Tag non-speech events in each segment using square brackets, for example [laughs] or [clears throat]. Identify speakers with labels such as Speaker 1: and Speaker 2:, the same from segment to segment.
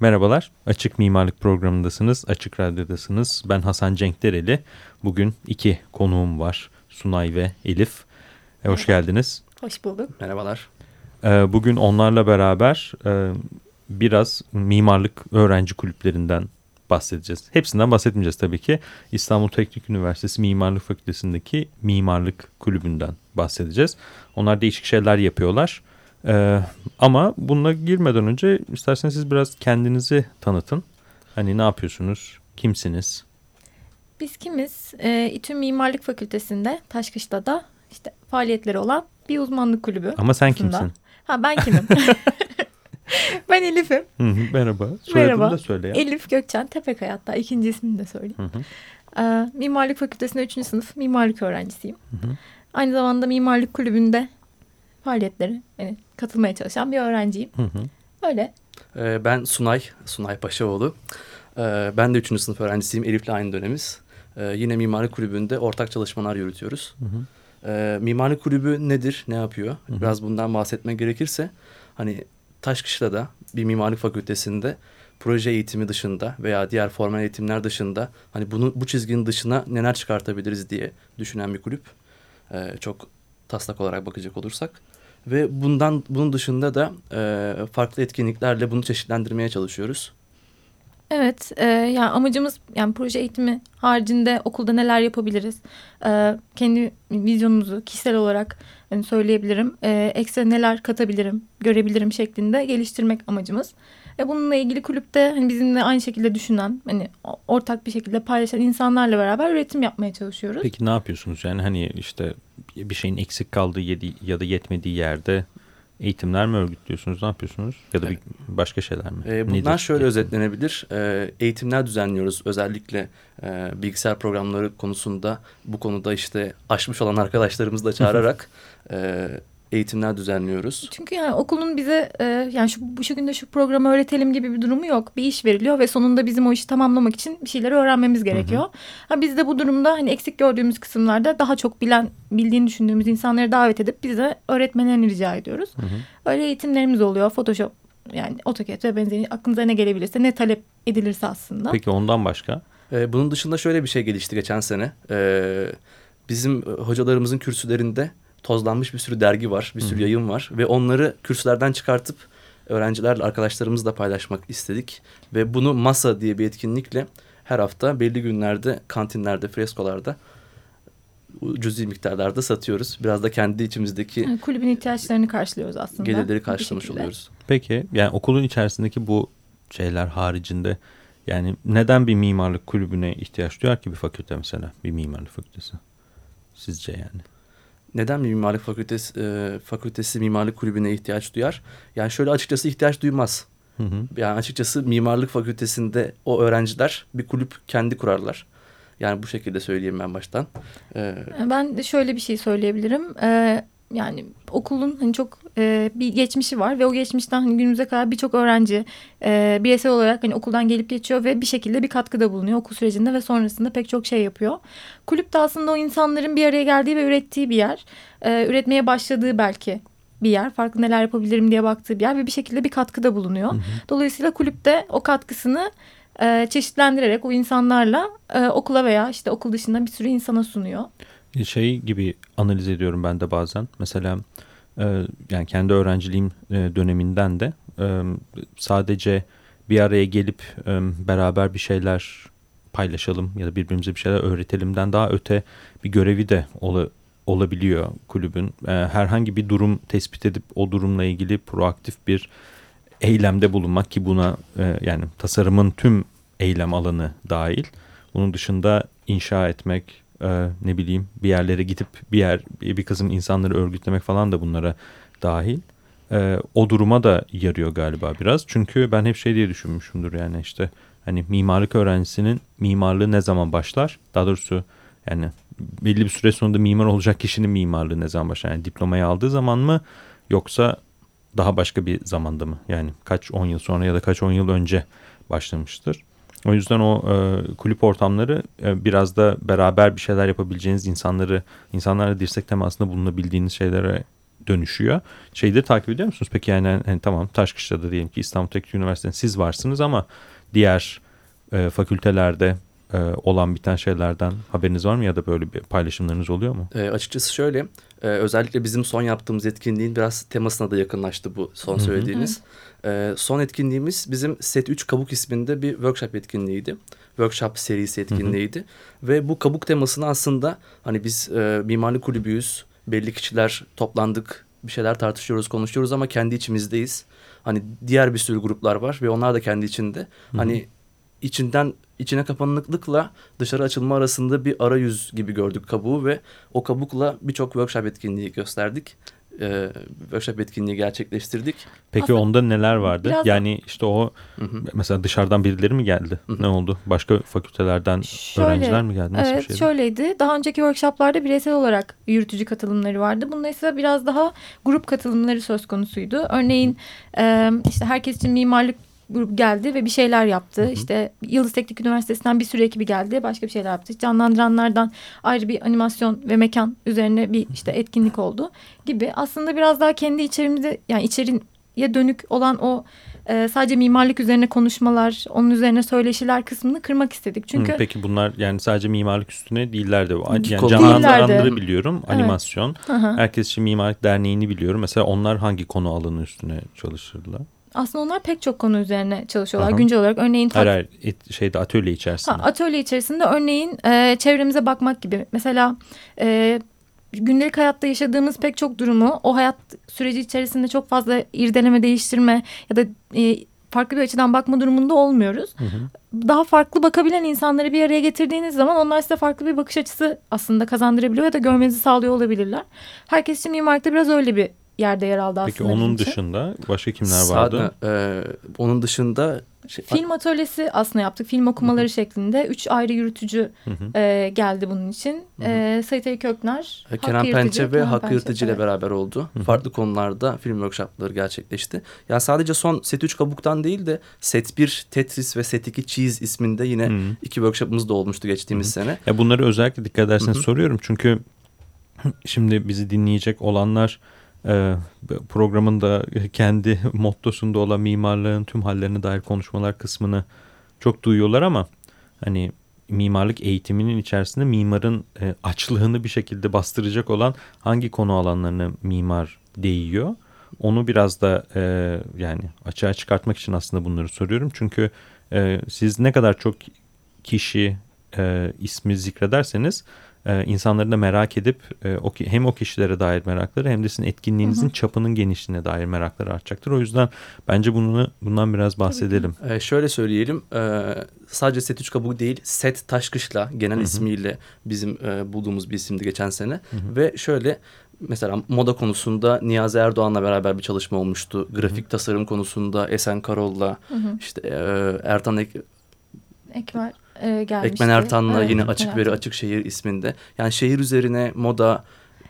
Speaker 1: Merhabalar, Açık Mimarlık programındasınız, Açık Radyo'dasınız. Ben Hasan Cenk Dereli. Bugün iki konuğum var, Sunay ve Elif. E, hoş geldiniz.
Speaker 2: Hoş bulduk.
Speaker 3: Merhabalar.
Speaker 1: E, bugün onlarla beraber e, biraz mimarlık öğrenci kulüplerinden bahsedeceğiz. Hepsinden bahsetmeyeceğiz tabii ki. İstanbul Teknik Üniversitesi Mimarlık Fakültesi'ndeki Mimarlık Kulübü'nden bahsedeceğiz. Onlar değişik şeyler yapıyorlar. Ee, ama bununla girmeden önce isterseniz siz biraz kendinizi tanıtın. Hani ne yapıyorsunuz? Kimsiniz?
Speaker 2: Biz kimiz? Ee, İTÜ Mimarlık Fakültesi'nde Taşkışla'da işte faaliyetleri olan bir uzmanlık kulübü.
Speaker 1: Ama sen aslında. kimsin?
Speaker 2: Ha ben kimim? [laughs] ben Elif'im.
Speaker 1: merhaba. Soyadını merhaba. da söyle ya.
Speaker 2: Elif Gökçen Tepek hatta ikinci ismini de söyleyeyim. Hı hı. Ee, mimarlık Fakültesi'nde üçüncü sınıf mimarlık öğrencisiyim. Hı hı. Aynı zamanda mimarlık kulübünde faaliyetleri yani katılmaya çalışan bir öğrenciyim. Hı hı. Öyle.
Speaker 3: Ee, ben Sunay, Sunay Paşaoğlu. Ee, ben de üçüncü sınıf öğrencisiyim. Elif'le aynı dönemiz. Ee, yine mimarlık kulübünde ortak çalışmalar yürütüyoruz. Hı hı. Ee, mimarlık kulübü nedir, ne yapıyor? Hı hı. Biraz bundan bahsetmek gerekirse hani Taşkışla'da bir mimarlık fakültesinde proje eğitimi dışında veya diğer formal eğitimler dışında hani bunu bu çizginin dışına neler çıkartabiliriz diye düşünen bir kulüp. Ee, çok taslak olarak bakacak olursak ve bundan bunun dışında da e, farklı etkinliklerle bunu çeşitlendirmeye çalışıyoruz.
Speaker 2: Evet, e, yani amacımız yani proje eğitimi haricinde okulda neler yapabiliriz? E, kendi vizyonumuzu kişisel olarak yani söyleyebilirim. E, ekstra neler katabilirim, görebilirim şeklinde geliştirmek amacımız. Ve bununla ilgili kulüpte hani bizimle aynı şekilde düşünen, hani ortak bir şekilde paylaşan insanlarla beraber üretim yapmaya çalışıyoruz.
Speaker 1: Peki ne yapıyorsunuz? Yani hani işte bir şeyin eksik kaldığı ya da yetmediği yerde eğitimler mi örgütlüyorsunuz? Ne yapıyorsunuz? Ya da bir başka şeyler mi?
Speaker 3: E, bunlar Nedir? şöyle özetlenebilir. E, eğitimler düzenliyoruz. Özellikle e, bilgisayar programları konusunda bu konuda işte aşmış olan [laughs] arkadaşlarımızı da çağırarak e, [laughs] eğitimler düzenliyoruz.
Speaker 2: Çünkü yani okulun bize e, yani şu, bu şu günde şu programı öğretelim gibi bir durumu yok. Bir iş veriliyor ve sonunda bizim o işi tamamlamak için bir şeyleri öğrenmemiz gerekiyor. Hı hı. Ha, biz de bu durumda hani eksik gördüğümüz kısımlarda daha çok bilen, bildiğini düşündüğümüz insanları davet edip bize öğretmelerini rica ediyoruz. Hı hı. Öyle eğitimlerimiz oluyor. Photoshop yani AutoCAD ve benzeri aklınıza ne gelebilirse ne talep edilirse aslında.
Speaker 1: Peki ondan başka?
Speaker 3: Ee, bunun dışında şöyle bir şey gelişti geçen sene. Ee, bizim hocalarımızın kürsülerinde tozlanmış bir sürü dergi var, bir sürü Hı. yayın var ve onları kürsülerden çıkartıp öğrencilerle arkadaşlarımızla paylaşmak istedik ve bunu masa diye bir etkinlikle her hafta belli günlerde kantinlerde, freskolarda cüzi miktarlarda satıyoruz. Biraz da kendi içimizdeki
Speaker 2: yani kulübün ihtiyaçlarını karşılıyoruz aslında.
Speaker 3: Gelirleri karşılamış oluyoruz.
Speaker 1: Peki yani okulun içerisindeki bu şeyler haricinde yani neden bir mimarlık kulübüne ihtiyaç duyar ki bir fakülte mesela bir mimarlık fakültesi sizce yani?
Speaker 3: Neden mimarlık fakültesi, e, fakültesi mimarlık kulübüne ihtiyaç duyar? Yani şöyle açıkçası ihtiyaç duymaz. Hı hı. Yani açıkçası mimarlık fakültesinde o öğrenciler bir kulüp kendi kurarlar. Yani bu şekilde söyleyeyim ben baştan.
Speaker 2: Ee, ben de şöyle bir şey söyleyebilirim. Ee, yani okulun hani çok e, bir geçmişi var ve o geçmişten hani günümüze kadar birçok öğrenci e, bireysel olarak hani okuldan gelip geçiyor ve bir şekilde bir katkıda bulunuyor okul sürecinde ve sonrasında pek çok şey yapıyor. Kulüp de aslında o insanların bir araya geldiği ve ürettiği bir yer. E, üretmeye başladığı belki bir yer. Farklı neler yapabilirim diye baktığı bir yer ve bir şekilde bir katkıda bulunuyor. Hı hı. Dolayısıyla kulüpte o katkısını e, çeşitlendirerek o insanlarla e, okula veya işte okul dışında bir sürü insana sunuyor
Speaker 1: şey gibi analiz ediyorum ben de bazen. Mesela e, yani kendi öğrenciliğim e, döneminden de sadece bir araya gelip beraber bir şeyler paylaşalım ya da birbirimize bir şeyler öğretelimden daha öte bir görevi de ola, olabiliyor kulübün. Herhangi bir durum tespit edip o durumla ilgili proaktif bir eylemde bulunmak ki buna yani tasarımın tüm eylem alanı dahil. Bunun dışında inşa etmek, e, ne bileyim bir yerlere gidip bir yer bir kızım insanları örgütlemek falan da bunlara dahil. E, o duruma da yarıyor galiba biraz. Çünkü ben hep şey diye düşünmüşümdür yani işte hani mimarlık öğrencisinin mimarlığı ne zaman başlar? Daha doğrusu yani belli bir süre sonunda mimar olacak kişinin mimarlığı ne zaman başlar? Yani diplomayı aldığı zaman mı yoksa daha başka bir zamanda mı? Yani kaç on yıl sonra ya da kaç on yıl önce başlamıştır. O yüzden o e, kulüp ortamları e, biraz da beraber bir şeyler yapabileceğiniz insanları, insanlarla dirsek temasında bulunabildiğiniz şeylere dönüşüyor. De takip ediyor musunuz? Peki yani, yani tamam Taşkışla'da diyelim ki İstanbul Teknik Üniversitesi'nde siz varsınız ama diğer e, fakültelerde e, olan biten şeylerden haberiniz var mı ya da böyle bir paylaşımlarınız oluyor mu?
Speaker 3: E, açıkçası şöyle e, özellikle bizim son yaptığımız etkinliğin biraz temasına da yakınlaştı bu son söylediğiniz. E, son etkinliğimiz bizim Set 3 Kabuk isminde bir workshop etkinliğiydi. Workshop serisi etkinliğiydi. Ve bu kabuk temasını aslında hani biz e, mimarlık kulübüyüz. Belli kişiler toplandık bir şeyler tartışıyoruz, konuşuyoruz ama kendi içimizdeyiz. Hani diğer bir sürü gruplar var ve onlar da kendi içinde. Hani içinden içine kapanıklıkla dışarı açılma arasında bir arayüz gibi gördük kabuğu ve o kabukla birçok workshop etkinliği gösterdik. Ee, workshop etkinliği gerçekleştirdik.
Speaker 1: Peki
Speaker 2: Aslında
Speaker 1: onda neler vardı?
Speaker 2: biraz-
Speaker 1: Yani işte o
Speaker 3: Hı hı.
Speaker 1: mesela dışarıdan birileri mi geldi?
Speaker 3: Hı hı.
Speaker 1: Ne oldu? Başka fakültelerden
Speaker 2: Şöyle,
Speaker 1: öğrenciler mi geldi? Nasıl bir
Speaker 2: evet
Speaker 1: şeydi?
Speaker 2: şöyleydi. Daha önceki workshoplarda bireysel olarak yürütücü katılımları vardı. Bunda ise biraz daha grup katılımları söz konusuydu. Örneğin e, işte herkes için mimarlık grubu geldi ve bir şeyler yaptı. İşte Yıldız Teknik Üniversitesi'nden bir sürü ekibi geldi. Başka bir şeyler yaptı. Canlandıranlardan ayrı bir animasyon ve mekan üzerine bir işte etkinlik oldu gibi. Aslında biraz daha kendi içerimizde yani içeriye dönük olan o e, sadece mimarlık üzerine konuşmalar, onun üzerine söyleşiler kısmını kırmak istedik. Çünkü
Speaker 1: Hı, peki bunlar yani sadece mimarlık üstüne değillerdi. Yani canlandıranları biliyorum.
Speaker 2: Evet.
Speaker 1: Animasyon.
Speaker 2: Hı hı.
Speaker 1: Herkes için Mimarlık Derneği'ni biliyorum. Mesela onlar hangi konu alanı üstüne çalışırlar?
Speaker 2: Aslında onlar pek çok konu üzerine çalışıyorlar
Speaker 1: Aha.
Speaker 2: güncel olarak. Örneğin
Speaker 1: Hayır hayır şeyde atölye içerisinde.
Speaker 2: ha, atölye içerisinde örneğin e, çevremize bakmak gibi. Mesela e, gündelik hayatta yaşadığımız pek çok durumu o hayat süreci içerisinde çok fazla irdeleme, değiştirme ya da e, farklı bir açıdan bakma durumunda olmuyoruz.
Speaker 1: Hı hı.
Speaker 2: Daha farklı bakabilen insanları bir araya getirdiğiniz zaman onlar size farklı bir bakış açısı aslında kazandırabiliyor ya da görmenizi sağlıyor olabilirler. Herkes için mimarlıkta biraz öyle bir yerde yer aldı aslında.
Speaker 1: Peki onun
Speaker 2: için.
Speaker 1: dışında başka kimler vardı?
Speaker 3: E, onun dışında şey,
Speaker 2: Film atölyesi aslında yaptık. Film okumaları şeklinde. Üç ayrı yürütücü
Speaker 1: Hı hı.
Speaker 2: e, geldi bunun için. E, Sait Ali Kökner,
Speaker 3: E, Kenan
Speaker 2: Hakkı
Speaker 3: Pençe
Speaker 2: Yırtıcı,
Speaker 3: ve
Speaker 2: Kenan
Speaker 3: Hakkı
Speaker 2: Pençe,
Speaker 3: Yırtıcı ile
Speaker 2: evet.
Speaker 3: beraber oldu. Farklı konularda film workshopları gerçekleşti. Yani sadece son Set 3 Kabuk'tan değil de Set 1 Tetris ve Set 2 Cheese isminde yine
Speaker 1: Hı.
Speaker 3: iki workshopımız da olmuştu geçtiğimiz sene.
Speaker 1: Ya bunları özellikle dikkat ederseniz
Speaker 3: Hı hı.
Speaker 1: soruyorum. Çünkü [clears throat] şimdi bizi dinleyecek olanlar programın da kendi [laughs] mottosunda olan mimarlığın tüm hallerine dair konuşmalar kısmını çok duyuyorlar ama hani mimarlık eğitiminin içerisinde mimarın e, açlığını bir şekilde bastıracak olan hangi konu alanlarına mimar değiyor? Onu biraz da e, yani açığa çıkartmak için aslında bunları soruyorum. Çünkü e, siz ne kadar çok kişi ismi zikrederseniz e, insanların da merak edip e, o hem o kişilere dair merakları hem de sizin etkinliğinizin çapının genişliğine dair merakları artacaktır. O yüzden bence bunu bundan biraz bahsedelim.
Speaker 3: E, şöyle söyleyelim e, sadece Set 3 Kabuk değil Set Taşkışla genel ismiyle bizim e, bulduğumuz bir isimdi geçen sene. Ve şöyle mesela moda konusunda Niyazi Erdoğan'la beraber bir çalışma olmuştu. Grafik tasarım konusunda Esen Karol'la işte e, Ertan Ek,
Speaker 2: Ekmer e, gelmişti.
Speaker 3: Ekmen Ertan'la
Speaker 2: Evet,
Speaker 3: yine
Speaker 2: Ekmen
Speaker 3: Açık
Speaker 2: Ertan.
Speaker 3: Veri Açık Şehir isminde. Yani şehir üzerine moda,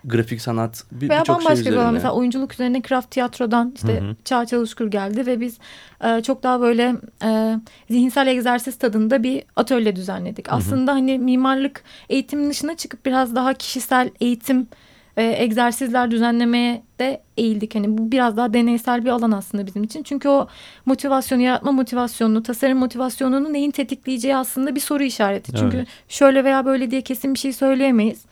Speaker 3: grafik sanat bir-
Speaker 2: Veya
Speaker 3: şey
Speaker 2: bir
Speaker 3: üzerine.
Speaker 2: alan mesela oyunculuk üzerine craft tiyatrodan işte
Speaker 1: Hı hı.
Speaker 2: Çağ Çalışkur geldi ve biz e, çok daha böyle e, zihinsel egzersiz tadında bir atölye düzenledik. Aslında hani mimarlık eğitimin dışına çıkıp biraz daha kişisel eğitim ve egzersizler düzenlemeye de eğildik. Hani bu biraz daha deneysel bir alan aslında bizim için. Çünkü o motivasyonu, yaratma motivasyonunu, tasarım motivasyonunu neyin tetikleyeceği aslında bir soru işareti. Çünkü
Speaker 1: Evet.
Speaker 2: şöyle veya böyle diye kesin bir şey söyleyemeyiz.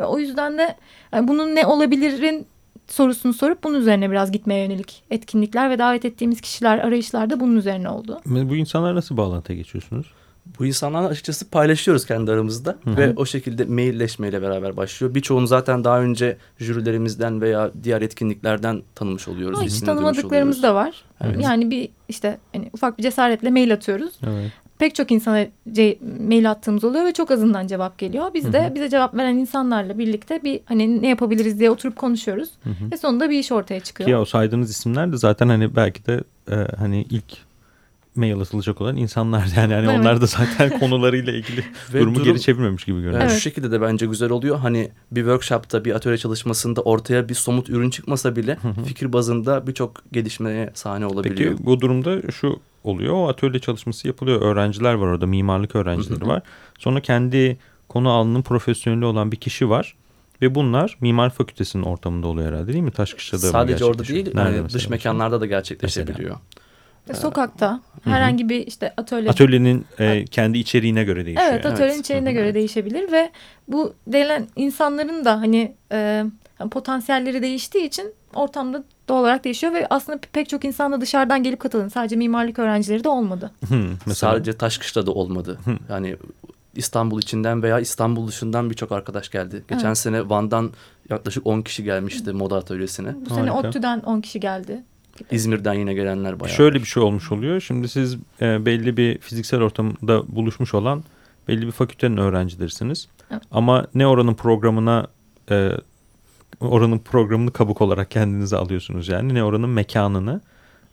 Speaker 2: Ve o yüzden de yani bunun ne olabilirin sorusunu sorup bunun üzerine biraz gitmeye yönelik etkinlikler ve davet ettiğimiz kişiler arayışlar da bunun üzerine oldu.
Speaker 1: Bu insanlar nasıl bağlantıya geçiyorsunuz?
Speaker 3: Bu insanlarla açıkçası paylaşıyoruz kendi aramızda
Speaker 1: Hı hı.
Speaker 3: ve o şekilde mailleşmeyle beraber başlıyor. Birçoğunu zaten daha önce jürilerimizden veya diğer etkinliklerden tanımış oluyoruz.
Speaker 2: Ama hiç tanımadıklarımız
Speaker 3: oluyoruz.
Speaker 2: da var.
Speaker 3: Evet.
Speaker 2: Yani bir işte hani ufak bir cesaretle mail atıyoruz.
Speaker 1: Evet.
Speaker 2: Pek çok insana ce- mail attığımız oluyor ve çok azından cevap geliyor. Biz de
Speaker 1: Hı hı.
Speaker 2: bize cevap veren insanlarla birlikte bir hani ne yapabiliriz diye oturup konuşuyoruz.
Speaker 1: Hı hı.
Speaker 2: Ve sonunda bir iş ortaya çıkıyor.
Speaker 1: Ki o saydığınız isimler de zaten hani belki de e, hani ilk mail atılacak olan insanlar yani hani
Speaker 2: Evet.
Speaker 1: onlar da zaten [laughs] konularıyla ilgili durumu
Speaker 3: durum-
Speaker 1: geri çevirmemiş gibi
Speaker 3: Yani
Speaker 1: görünüyor.
Speaker 2: Evet.
Speaker 3: Şu şekilde de bence güzel oluyor. Hani bir workshopta, bir atölye çalışmasında ortaya bir somut ürün çıkmasa bile fikir bazında birçok gelişmeye sahne olabiliyor.
Speaker 1: Peki bu durumda şu oluyor. O atölye çalışması yapılıyor. Öğrenciler var orada. Mimarlık öğrencileri var. Sonra kendi konu alanının profesyoneli olan bir kişi var. Ve bunlar Mimar Fakültesi'nin ortamında oluyor herhalde değil mi? Taşkışla'da
Speaker 4: Sadece orada değil,
Speaker 1: Nerede
Speaker 4: yani dış mekanlarda da gerçekleşebiliyor.
Speaker 2: Mesela. Sokakta herhangi bir işte atölye.
Speaker 1: Atölyenin e, kendi içeriğine göre değişiyor.
Speaker 2: Evet atölyenin evet. içeriğine göre değişebilir ve bu denilen insanların da hani e, potansiyelleri değiştiği için ortamda doğal olarak değişiyor ve aslında pek çok insan da dışarıdan gelip katılın. Sadece mimarlık öğrencileri de olmadı.
Speaker 4: mesela... Sadece Taşkışla'da olmadı. yani İstanbul içinden veya İstanbul dışından birçok arkadaş geldi. Geçen evet. sene Van'dan yaklaşık 10 kişi gelmişti moda atölyesine.
Speaker 2: Bu sene ODTÜ'den 10 kişi geldi.
Speaker 4: İzmir'den yine gelenler bayağı.
Speaker 1: Şöyle bir şey olmuş oluyor. Şimdi siz e, belli bir fiziksel ortamda buluşmuş olan belli bir fakültenin öğrencilerisiniz. Evet. Ama ne oranın programına e, oranın programını kabuk olarak kendinize alıyorsunuz yani ne oranın mekanını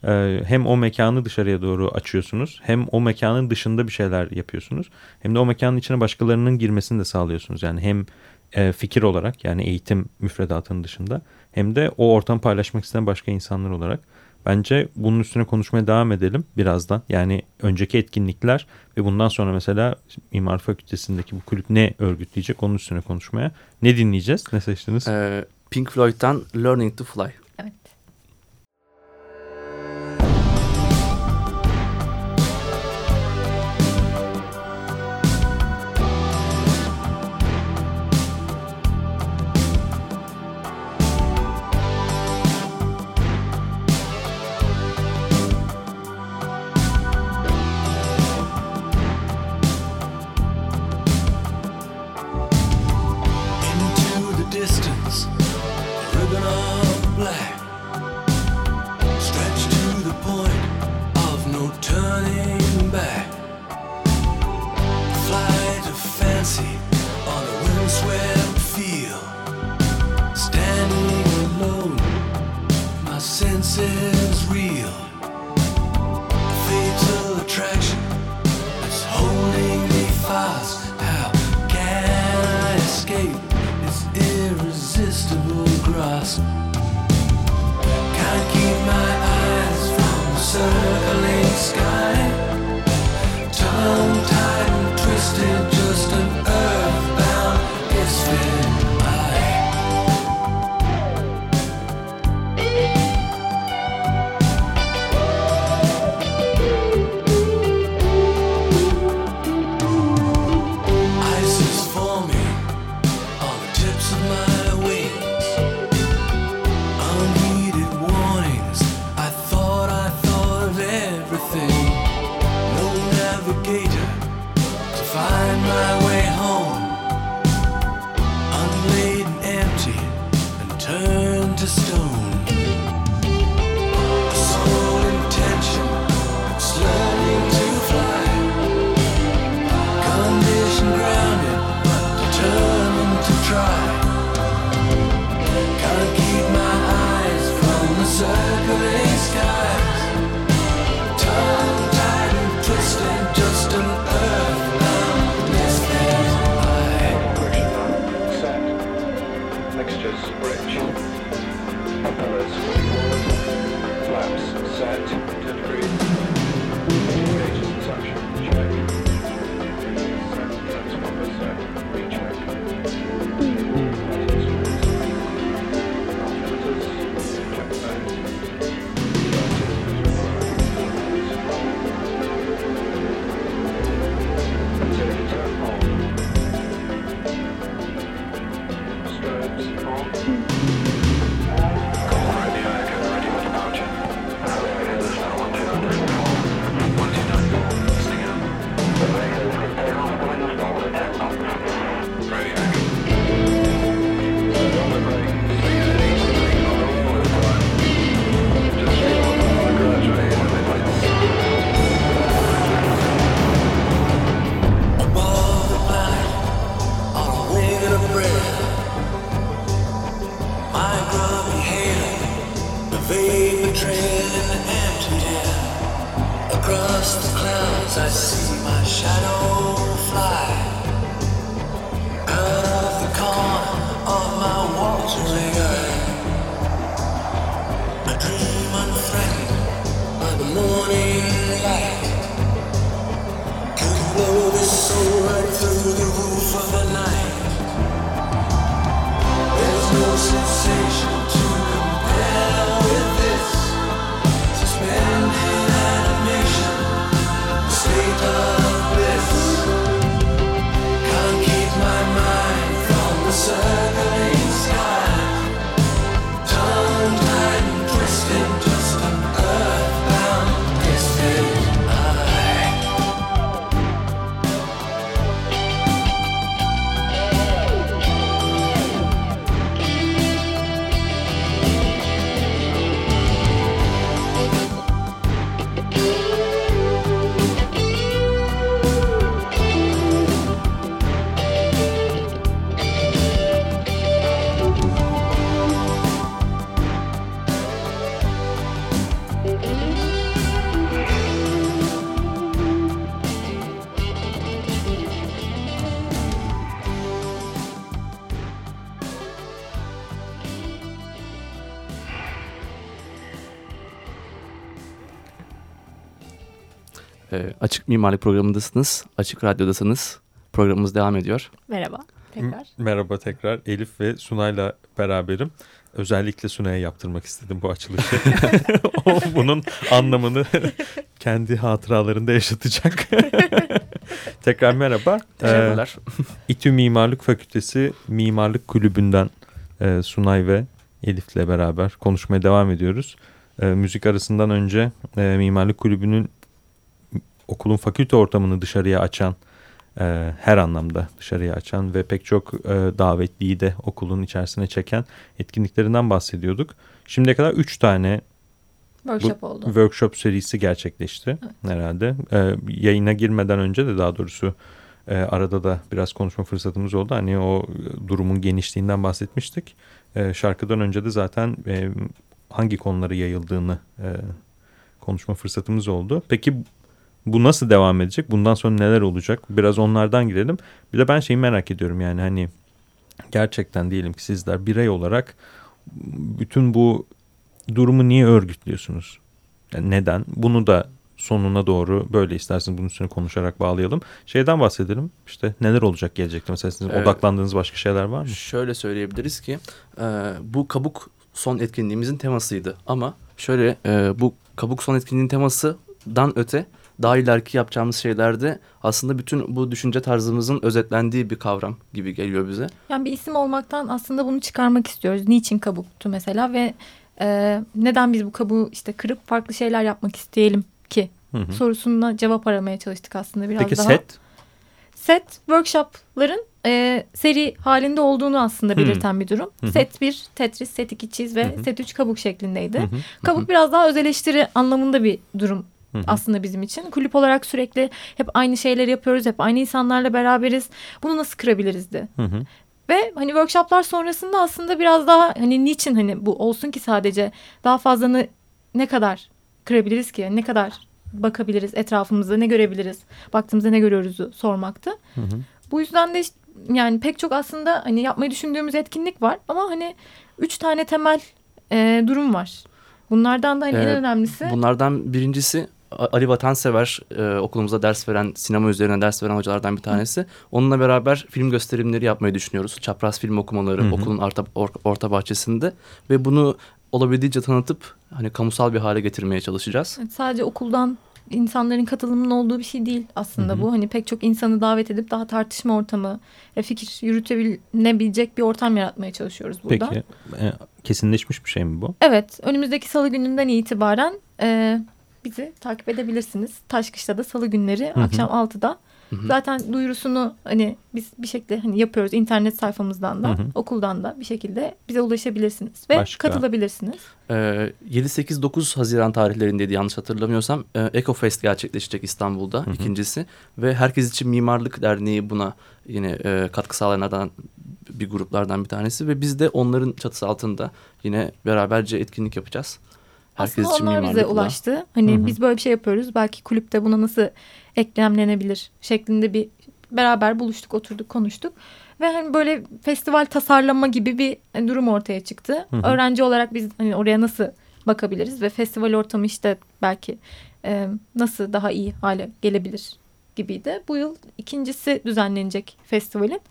Speaker 1: e, hem o mekanı dışarıya doğru açıyorsunuz hem o mekanın dışında bir şeyler yapıyorsunuz hem de o mekanın içine başkalarının girmesini de sağlıyorsunuz yani hem e, fikir olarak yani eğitim müfredatının dışında hem de o ortam paylaşmak isteyen başka insanlar olarak. Bence bunun üstüne konuşmaya devam edelim birazdan. Yani önceki etkinlikler ve bundan sonra mesela Mimar Fakültesindeki bu kulüp ne örgütleyecek onun üstüne konuşmaya. Ne dinleyeceğiz? Ne seçtiniz?
Speaker 4: Ee, Pink Floyd'dan Learning to Fly.
Speaker 3: Cosmos. Açık Mimarlık programındasınız. Açık Radyo'dasınız. Programımız devam ediyor.
Speaker 2: Merhaba tekrar.
Speaker 1: Merhaba tekrar. Elif ve Sunay'la beraberim. Özellikle Sunay'a yaptırmak istedim bu açılışı. [laughs] o bunun anlamını [laughs] kendi hatıralarında yaşatacak. [laughs] tekrar merhaba.
Speaker 3: Teşekkürler.
Speaker 1: Ee, İTÜ Mimarlık Fakültesi Mimarlık Kulübü'nden e, Sunay ve Elif'le beraber konuşmaya devam ediyoruz. E, müzik arasından önce e, Mimarlık Kulübü'nün okulun fakülte ortamını dışarıya açan, e, her anlamda dışarıya açan ve pek çok e, davetliyi de okulun içerisine çeken etkinliklerinden bahsediyorduk. Şimdiye kadar 3 tane
Speaker 2: Workshop
Speaker 1: bu
Speaker 2: oldu.
Speaker 1: workshop serisi gerçekleşti herhalde. E, yayına girmeden önce de daha doğrusu e, arada da biraz konuşma fırsatımız oldu. Hani o durumun genişliğinden bahsetmiştik. E, şarkıdan önce de zaten e, hangi konulara yayıldığını e, konuşma fırsatımız oldu. Peki bu nasıl devam edecek? Bundan sonra neler olacak? Biraz onlardan girelim. Bir de ben şeyi merak ediyorum yani hani gerçekten diyelim ki sizler birey olarak bütün bu durumu niye örgütlüyorsunuz? Yani neden? Bunu da sonuna doğru böyle isterseniz bunun üstüne konuşarak bağlayalım. Şeyden bahsedelim. İşte neler olacak gelecekte? Mesela sizin
Speaker 3: Evet.
Speaker 1: odaklandığınız başka şeyler var mı?
Speaker 3: Şöyle söyleyebiliriz ki e, bu kabuk son etkinliğimizin temasıydı. Ama şöyle e, bu kabuk son etkinliğin temasından öte daha ileriki yapacağımız şeylerde aslında bütün bu düşünce tarzımızın özetlendiği bir kavram gibi geliyor bize.
Speaker 2: Yani bir isim olmaktan aslında bunu çıkarmak istiyoruz. Niçin kabuktu mesela ve e, neden biz bu kabuğu işte kırıp farklı şeyler yapmak isteyelim ki
Speaker 1: Hı hı.
Speaker 2: sorusuna cevap aramaya çalıştık aslında biraz
Speaker 1: Peki
Speaker 2: daha.
Speaker 1: set?
Speaker 2: Set workshopların e, seri halinde olduğunu aslında belirten bir durum.
Speaker 1: Hı.
Speaker 2: Set 1 Tetris, set 2 çiz ve
Speaker 1: hı.
Speaker 2: set 3 kabuk şeklindeydi.
Speaker 1: Hı.
Speaker 2: Kabuk biraz daha öz eleştiri anlamında bir durum
Speaker 1: Hı hı.
Speaker 2: aslında bizim için. Kulüp olarak sürekli hep aynı şeyleri yapıyoruz. Hep aynı insanlarla beraberiz. Bunu nasıl kırabilirizdi?
Speaker 1: Hı hı.
Speaker 2: Ve hani workshoplar sonrasında aslında biraz daha hani niçin hani bu olsun ki sadece daha fazla ne, ne kadar kırabiliriz ki? Ne kadar bakabiliriz etrafımızda ne görebiliriz? Baktığımızda ne görüyoruz'u sormaktı.
Speaker 1: Hı hı.
Speaker 2: Bu yüzden de işte yani pek çok aslında hani yapmayı düşündüğümüz etkinlik var ama hani üç tane temel e, durum var. Bunlardan da hani en
Speaker 3: Ee,
Speaker 2: önemlisi
Speaker 3: Bunlardan birincisi Ali Vatansever e, okulumuzda ders veren, sinema üzerine ders veren hocalardan bir tanesi. Onunla beraber film gösterimleri yapmayı düşünüyoruz. Çapraz film okumaları
Speaker 1: Hı hı.
Speaker 3: okulun orta, or- orta bahçesinde ve bunu olabildiğince tanıtıp hani kamusal bir hale getirmeye çalışacağız.
Speaker 2: Evet, sadece okuldan insanların katılımının olduğu bir şey değil aslında
Speaker 1: Hı hı.
Speaker 2: bu. Hani pek çok insanı davet edip daha tartışma ortamı, fikir yürütebilebilecek bir ortam yaratmaya çalışıyoruz burada.
Speaker 1: Peki e, kesinleşmiş bir şey mi bu?
Speaker 2: Evet, önümüzdeki salı gününden itibaren e, bizi takip edebilirsiniz. Taşkışla'da salı günleri
Speaker 1: hı.
Speaker 2: akşam 6'da.
Speaker 3: Hı hı.
Speaker 2: Zaten duyurusunu hani biz bir şekilde hani yapıyoruz internet sayfamızdan da,
Speaker 1: Hı hı.
Speaker 2: okuldan da bir şekilde bize ulaşabilirsiniz ve
Speaker 1: Başka?
Speaker 2: katılabilirsiniz.
Speaker 3: Ee, 7-8-9 Haziran tarihlerindeydi yanlış hatırlamıyorsam. Ee, EcoFest gerçekleşecek İstanbul'da
Speaker 1: hı.
Speaker 3: ikincisi. Ve Herkes için Mimarlık Derneği buna yine e, katkı sağlayanlardan bir gruplardan bir tanesi. Ve biz de onların çatısı altında yine beraberce etkinlik yapacağız.
Speaker 2: Aslında onlar bize ulaştı. Hani
Speaker 1: Hı hı.
Speaker 2: biz böyle bir şey yapıyoruz. Belki kulüpte buna nasıl eklemlenebilir şeklinde bir beraber buluştuk, oturduk, konuştuk. Ve hani böyle festival tasarlama gibi bir durum ortaya çıktı.
Speaker 1: Hı hı.
Speaker 2: Öğrenci olarak biz hani oraya nasıl bakabiliriz ve festival ortamı işte belki e, nasıl daha iyi hale gelebilir gibiydi. Bu yıl ikincisi düzenlenecek festivalin.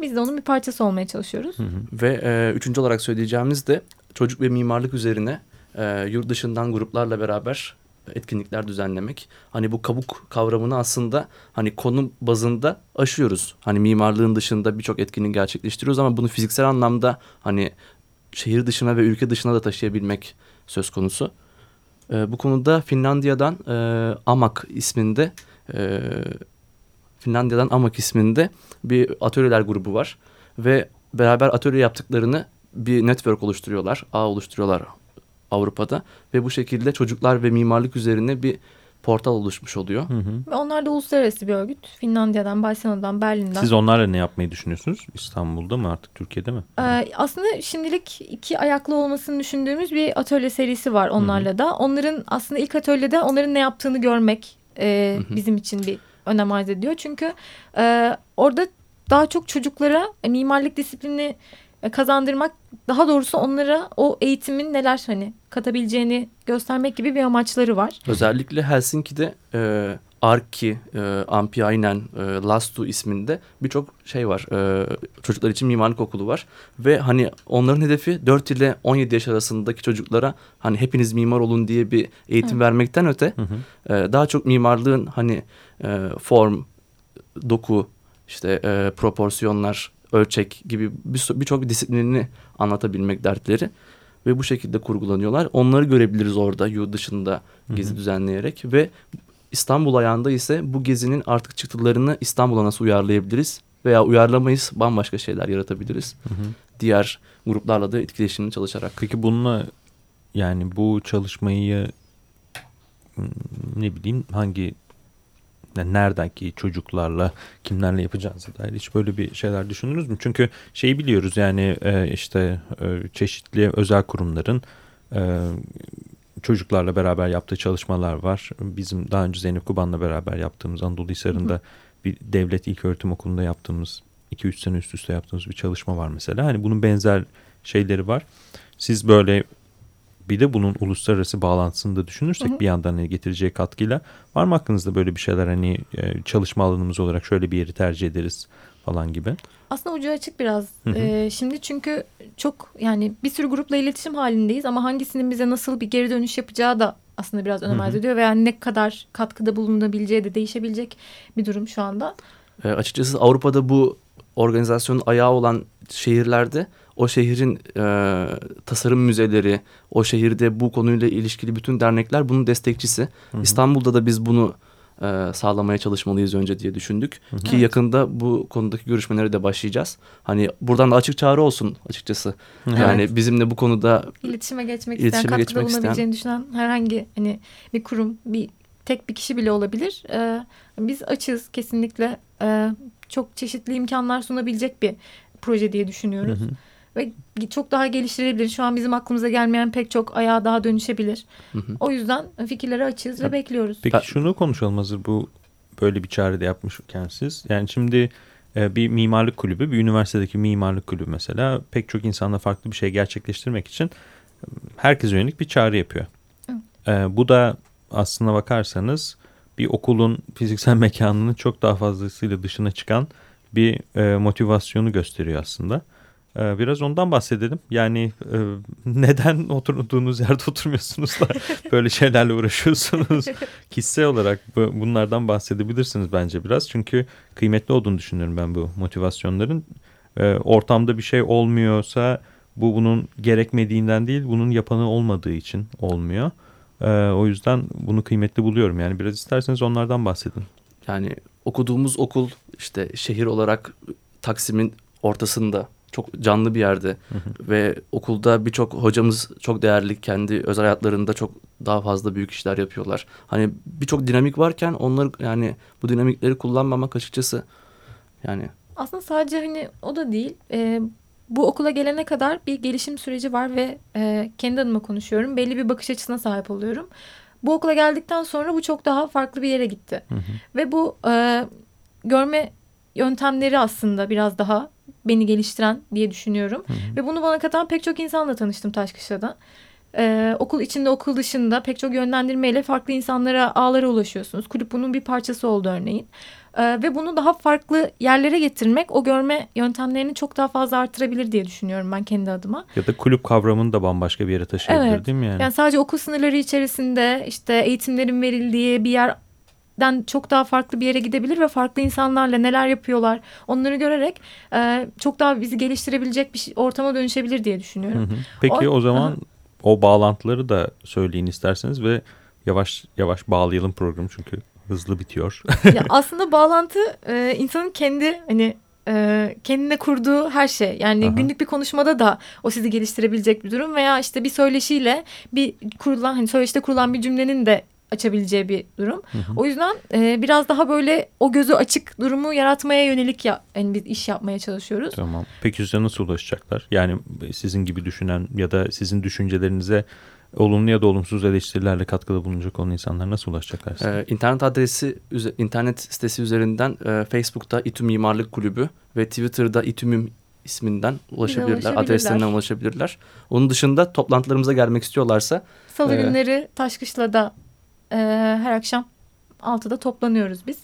Speaker 2: Biz de onun bir parçası olmaya çalışıyoruz.
Speaker 1: Hı hı.
Speaker 3: Ve e, üçüncü olarak söyleyeceğimiz de çocuk ve mimarlık üzerine e, yurt dışından gruplarla beraber etkinlikler düzenlemek. Hani bu kabuk kavramını aslında hani konu bazında aşıyoruz. Hani mimarlığın dışında birçok etkinlik gerçekleştiriyoruz ama bunu fiziksel anlamda hani şehir dışına ve ülke dışına da taşıyabilmek söz konusu. E, bu konuda Finlandiya'dan e, AMAK isminde e, Finlandiya'dan AMAK isminde bir atölyeler grubu var ve beraber atölye yaptıklarını bir network oluşturuyorlar, ağ oluşturuyorlar Avrupa'da ve bu şekilde çocuklar ve mimarlık üzerine bir portal oluşmuş oluyor.
Speaker 1: Hı hı.
Speaker 2: Ve onlar da uluslararası bir örgüt. Finlandiya'dan, Barcelona'dan, Berlin'den.
Speaker 1: Siz onlarla ne yapmayı düşünüyorsunuz? İstanbul'da mı artık Türkiye'de mi?
Speaker 2: Ee, aslında şimdilik iki ayaklı olmasını düşündüğümüz bir atölye serisi var onlarla da. Onların aslında ilk atölyede onların ne yaptığını görmek e,
Speaker 3: Hı hı.
Speaker 2: bizim için bir önem arz ediyor. Çünkü e, orada daha çok çocuklara e, mimarlık disiplini kazandırmak, daha doğrusu onlara o eğitimin neler hani katabileceğini göstermek gibi bir amaçları var.
Speaker 3: Özellikle Helsinki'de e, Arki, e, Ampiainen, e, Lastu isminde birçok şey var. E, çocuklar için mimarlık okulu var. Ve hani onların hedefi 4 ile 17 yaş arasındaki çocuklara hani hepiniz mimar olun diye bir eğitim Hı. vermekten öte hı hı. E, daha çok mimarlığın hani e, form, doku, işte e, proporsiyonlar, ölçek gibi birçok bir disiplinini anlatabilmek dertleri ve bu şekilde kurgulanıyorlar. Onları görebiliriz orada yurt dışında gezi Hı-hı. düzenleyerek ve İstanbul ayağında ise bu gezinin artık çıktılarını İstanbul'a nasıl uyarlayabiliriz veya uyarlamayız bambaşka şeyler yaratabiliriz. Hı-hı. Diğer gruplarla da etkileşimini çalışarak.
Speaker 1: Peki bununla yani bu çalışmayı ne bileyim hangi yani neredeki çocuklarla kimlerle yapacağız dair hiç böyle bir şeyler düşündünüz mü? Çünkü şeyi biliyoruz yani e, işte e, çeşitli özel kurumların e, çocuklarla beraber yaptığı çalışmalar var. Bizim daha önce Zeynep Kuban'la beraber yaptığımız Anadolu Hisarı'nda bir devlet ilk öğretim okulunda yaptığımız 2-3 sene üst üste yaptığımız bir çalışma var mesela. Hani bunun benzer şeyleri var. Siz böyle bir de bunun uluslararası bağlantısını da düşünürsek hı hı. bir yandan hani getireceği katkıyla var mı aklınızda böyle bir şeyler hani e, çalışma alanımız olarak şöyle bir yeri tercih ederiz falan gibi?
Speaker 2: Aslında ucu açık biraz. Hı hı. Ee, şimdi çünkü çok yani bir sürü grupla iletişim halindeyiz ama hangisinin bize nasıl bir geri dönüş yapacağı da aslında biraz önem arz ediyor veya ne kadar katkıda bulunabileceği de değişebilecek bir durum şu anda.
Speaker 3: E, açıkçası Avrupa'da bu organizasyonun ayağı olan şehirlerde o şehrin e, tasarım müzeleri, o şehirde bu konuyla ilişkili bütün dernekler bunun destekçisi. Hı hı. İstanbul'da da biz bunu e, sağlamaya çalışmalıyız önce diye düşündük. Hı hı. Ki yakında bu konudaki görüşmeleri de başlayacağız. Hani buradan da açık çağrı olsun açıkçası. Hı. Yani evet. bizimle bu konuda
Speaker 2: iletişime geçmek iletişime isteyen, katkıda bulunabileceğini düşünen herhangi hani bir kurum, bir tek bir kişi bile olabilir. Ee, biz açız kesinlikle. Ee, çok çeşitli imkanlar sunabilecek bir proje diye düşünüyoruz. Hı hı ve çok daha geliştirebilir. Şu an bizim aklımıza gelmeyen pek çok ayağa daha dönüşebilir. Hı hı. O yüzden fikirleri açığız Tabii. ve bekliyoruz.
Speaker 1: Peki şunu konuşalım hazır bu böyle bir çağrıda yapmışken siz. Yani şimdi e, bir mimarlık kulübü, bir üniversitedeki mimarlık kulübü mesela pek çok insanla farklı bir şey gerçekleştirmek için e, herkese yönelik bir çağrı yapıyor. Hı. bu da aslına bakarsanız bir okulun fiziksel [laughs] mekanının çok daha fazlasıyla dışına çıkan bir motivasyonu gösteriyor aslında. Ee, biraz ondan bahsedelim. Yani e, [laughs] neden oturduğunuz yerde oturmuyorsunuz da [laughs] böyle şeylerle uğraşıyorsunuz? Kişisel olarak bunlardan bahsedebilirsiniz bence biraz. Çünkü kıymetli olduğunu düşünüyorum ben bu motivasyonların. Ee, ortamda bir şey olmuyorsa bu bunun gerekmediğinden değil, bunun yapanı olmadığı için olmuyor. Ee, o yüzden bunu kıymetli buluyorum. Yani biraz isterseniz onlardan bahsedin.
Speaker 3: Yani okuduğumuz okul işte şehir olarak Taksim'in ortasında çok canlı bir yerde hı hı. ve okulda birçok hocamız çok değerli kendi özel hayatlarında çok daha fazla büyük işler yapıyorlar. Hani birçok dinamik varken onları yani bu dinamikleri kullanmamak açıkçası yani.
Speaker 2: Aslında sadece hani o da değil. E, bu okula gelene kadar bir gelişim süreci var ve e, kendi adıma konuşuyorum. Belli bir bakış açısına sahip oluyorum. Bu okula geldikten sonra bu çok daha farklı bir yere gitti. Hı hı. Ve bu e, görme yöntemleri aslında biraz daha beni geliştiren diye düşünüyorum. Hı hı. Ve bunu bana katan pek çok insanla tanıştım Taşkışla'da. Ee, okul içinde okul dışında pek çok yönlendirmeyle farklı insanlara ağlara ulaşıyorsunuz. Kulüp bunun bir parçası oldu örneğin. Ee, ve bunu daha farklı yerlere getirmek o görme yöntemlerini çok daha fazla artırabilir diye düşünüyorum ben kendi adıma.
Speaker 1: Ya da kulüp kavramını da bambaşka bir yere taşıyabilir evet. değil mi yani?
Speaker 2: Yani sadece okul sınırları içerisinde işte eğitimlerin verildiği bir yer den çok daha farklı bir yere gidebilir ve farklı insanlarla neler yapıyorlar onları görerek e, çok daha bizi geliştirebilecek bir şey, ortama dönüşebilir diye düşünüyorum. Hı hı.
Speaker 1: Peki o, o zaman hı. o bağlantıları da söyleyin isterseniz ve yavaş yavaş bağlayalım programı çünkü hızlı bitiyor.
Speaker 2: ya [laughs] aslında bağlantı e, insanın kendi hani e, kendine kurduğu her şey. Yani Aha. günlük bir konuşmada da o sizi geliştirebilecek bir durum veya işte bir söyleşiyle bir kurulan hani söyleşte kurulan bir cümlenin de açabileceği bir durum. Hı hı. O yüzden e, biraz daha böyle o gözü açık durumu yaratmaya yönelik ya, yani bir iş yapmaya çalışıyoruz.
Speaker 1: Tamam. Peki size nasıl ulaşacaklar? Yani sizin gibi düşünen ya da sizin düşüncelerinize olumlu ya da olumsuz eleştirilerle katkıda bulunacak olan insanlar nasıl ulaşacaklar size?
Speaker 3: Ee, internet adresi, internet sitesi üzerinden e, Facebook'ta İTÜ Mimarlık Kulübü ve Twitter'da İTÜMÜM isminden ulaşabilirler, ulaşabilirler. Adreslerinden ulaşabilirler. Onun dışında toplantılarımıza gelmek istiyorlarsa...
Speaker 2: Salı e, günleri Taşkışla'da e, her akşam 6'da toplanıyoruz biz.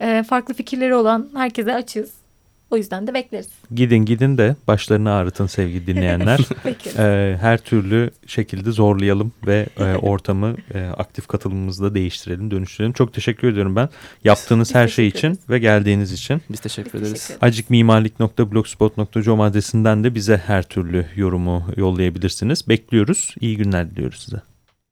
Speaker 2: E, farklı fikirleri olan herkese açığız. O yüzden de bekleriz.
Speaker 1: Gidin gidin de başlarını ağrıtın sevgili [laughs] dinleyenler. E, her türlü şekilde zorlayalım ve e, [laughs] ortamı e, aktif katılımımızla değiştirelim, dönüştürelim. Çok teşekkür ediyorum ben yaptığınız
Speaker 2: Biz
Speaker 1: her şey için
Speaker 2: ederiz.
Speaker 1: ve geldiğiniz için.
Speaker 3: Biz teşekkür
Speaker 2: Biz ederiz.
Speaker 1: acikmimarlik.blogspot.com adresinden de bize her türlü yorumu yollayabilirsiniz. Bekliyoruz. İyi günler diliyoruz size.